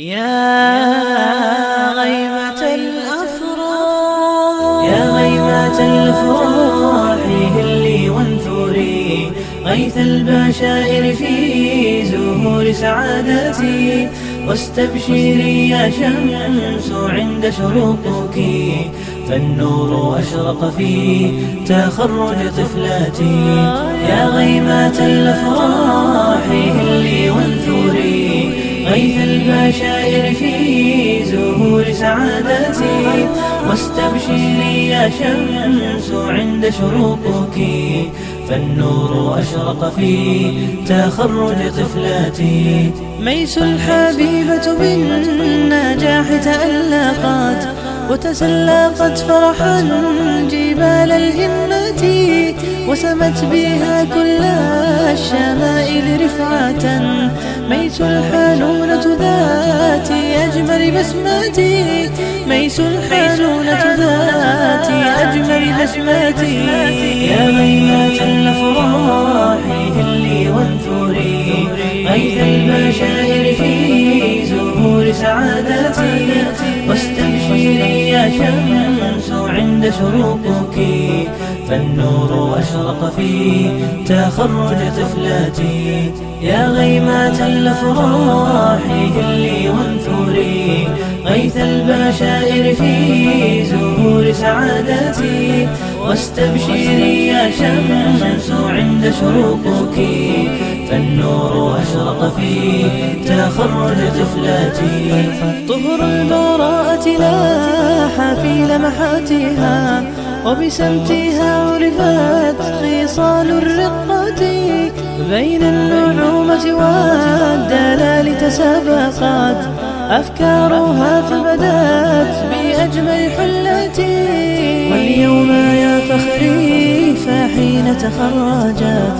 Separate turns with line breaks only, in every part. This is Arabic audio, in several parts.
يا غيمة الأفراح يا غيمة الأفراح هلي وانثري غيث البشائر في زهور سعادتي. واستبشري يا شمس عند شروقك فالنور أشرق في تخرج طفلاتي. يا غيمة الأفراح سعادتي واستبشري يا شمس عند شروقك. فالنور أشرق في تخرج طفلاتي. ميس الحبيبة بالنجاح تألقت وتسلقت فرحا جبال الهمة وسمت بها كل الشمائل رفعة. ميس الحنونة ذات أجمل بسمتي ميس الحنونة ذات أجمل بسمتي يا غيمة الأفراح هلي وانثري. واستبشري يا شمس عند شروقك فالنور أشرق في تخرج طفلاتي يا غيمات الأفراح هلي وانثري غيث البشائر في زهور سعادتي. واستبشري يا شمس عند شروقك فالنور أشرق في تخرج طفلاتي طهر البراءة لاح في لمحاتها وبسمتها عرفت خصال الرقة بين النعومة والدلال تسابقت. أفكارها فبدت بأجمل حلتي واليوم يا فخري فحين تخرجت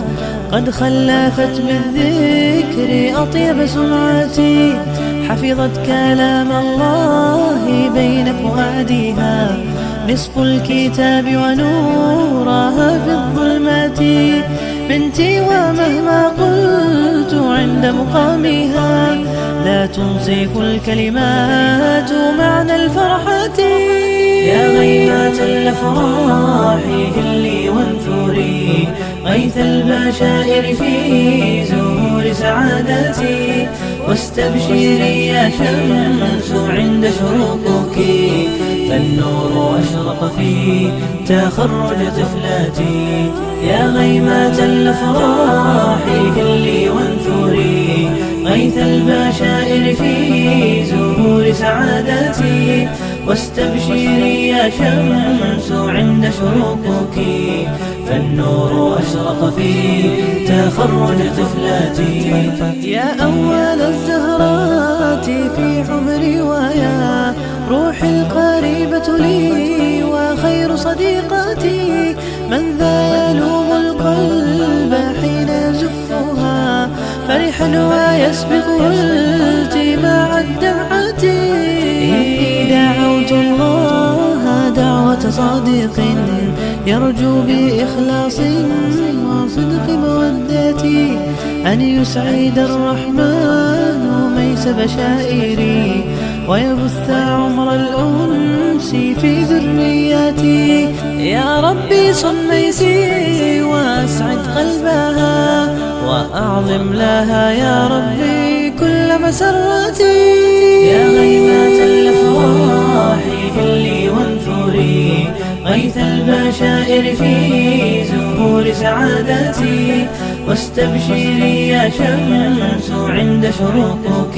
قد خلفت بالذكر أطيب سمعتي. حفظت كلام الله بين فؤادها نصف الكتاب ونورها في الظلمات. بنتي ومهما قلت عند مقامها لا تنصف الكلمات معنى الفرحة. يا غيمات الأفراح هلي وانثري غيث البشائر في سعادتي واستبشري يا شمس عند شروقك فالنور أشرق في تخرج طفلاتي. يا غيمات الأفراح هلي وانثري غيث البشائر في زهور سعادتي. واستبشري يا شمس عند شروقك فالنور أشرق في تخرج طفلاتي يا أول الزهرات في عمري ويا روحي القريبة لي وخير صديقتي من ذا يلوم القلب حين يزفها فرحا ويسبق التماع الدمعة. صادق يرجو بإخلاص وصدق مودتي أن يسعد الرحمن ميس بشائري ويبث عمر الأنس في ذرياتي يا ربي صن ميسي وأسعد قلبها وأعظم لها يا ربي كل مسرتي يا البشائر في زهور سعادتي واستبشري يا شمس عند شروقك.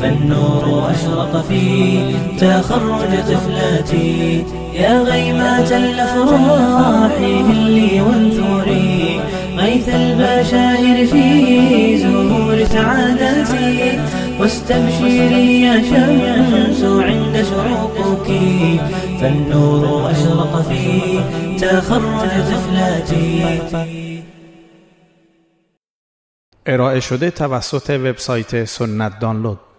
فالنور أشرق في تخرج طفلاتي. يا غيمات الأفراح هلي وانثري غيث البشائر في زهور سعادتي. واستبشري يا شمس عند شروقك فالنور أشرق في تخرج طفلاتي
ارائه شده توسط وبسایت سنت دانلود.